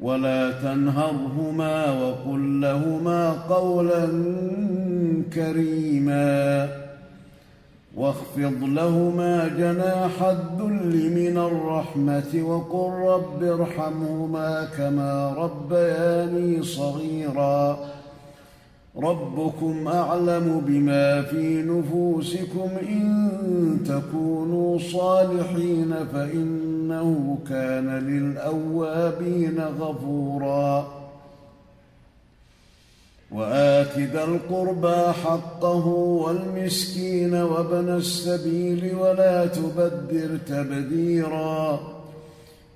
ولا تنهرهما وقل لهما قولا كريما واخفض لهما جناح الذل من الرحمة وقل رب ارحمهما كما ربياني صغيرا ربكم أعلم بما في نفوسكم إن تكونوا صالحين فإنه كان للأوابين غفورا. وات ذا القربى حقه والمسكين وابن السبيل ولا تبذر تبذيرا.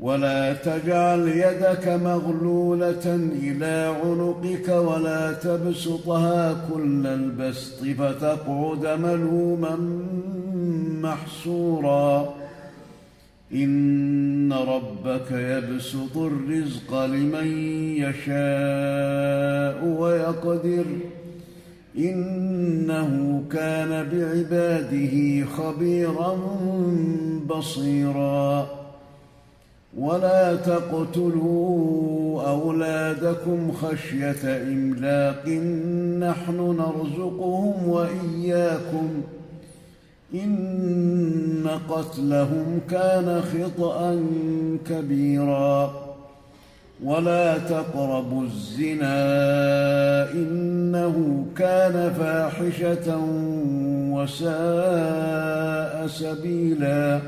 ولا تجعل يدك مغلولة إلى عنقك ولا تبسطها كل البسط فتقعد ملوما محسورا إن ربك يبسط الرزق لمن يشاء ويقدر. إنه كان بعباده خبيرا بصيرا. ولا تقتلوا أولادكم خشية إملاق. نحن نرزقهم وإياكم. إن قتلهم كان خطأ كبيرا. ولا تقربوا الزنا. إنه كان فاحشة وساء سبيلا.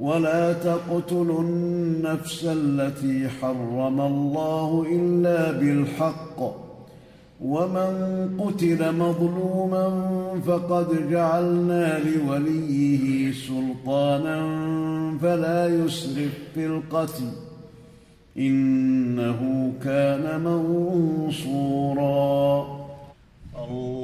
ولا تقتلوا النفس التي حرم الله إلا بالحق. ومن قتل مظلوما فقد جعلنا لوليه سلطانا فلا يسرف في القتل. إنه كان منصورا. الله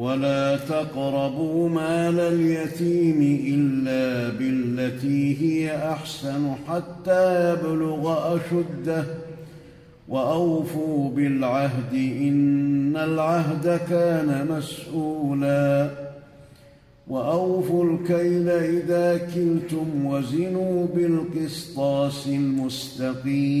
ولا تقربوا مال اليتيم إلا بالتي هي أحسن حتى يبلغ أشده وأوفوا بالعهد إن العهد كان مسؤولا وأوفوا الكيل إذا كلتم وزنوا بالقسطاس المستقيم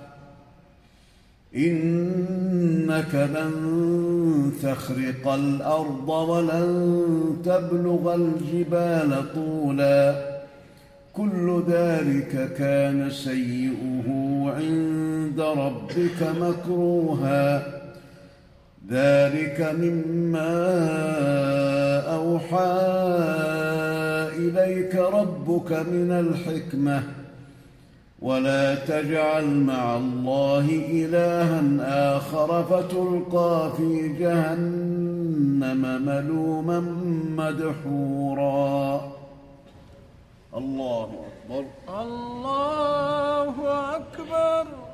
إنك لن تخرق الأرض ولن تبلغ الجبال طولا. كل ذلك كان سيئه عند ربك مكروها. ذلك مما أوحى إليك ربك من الحكمة. ولا تجعل مع الله إلها آخر فتلقى في جهنم ملوما مدحورا. الله أكبر. الله أكبر.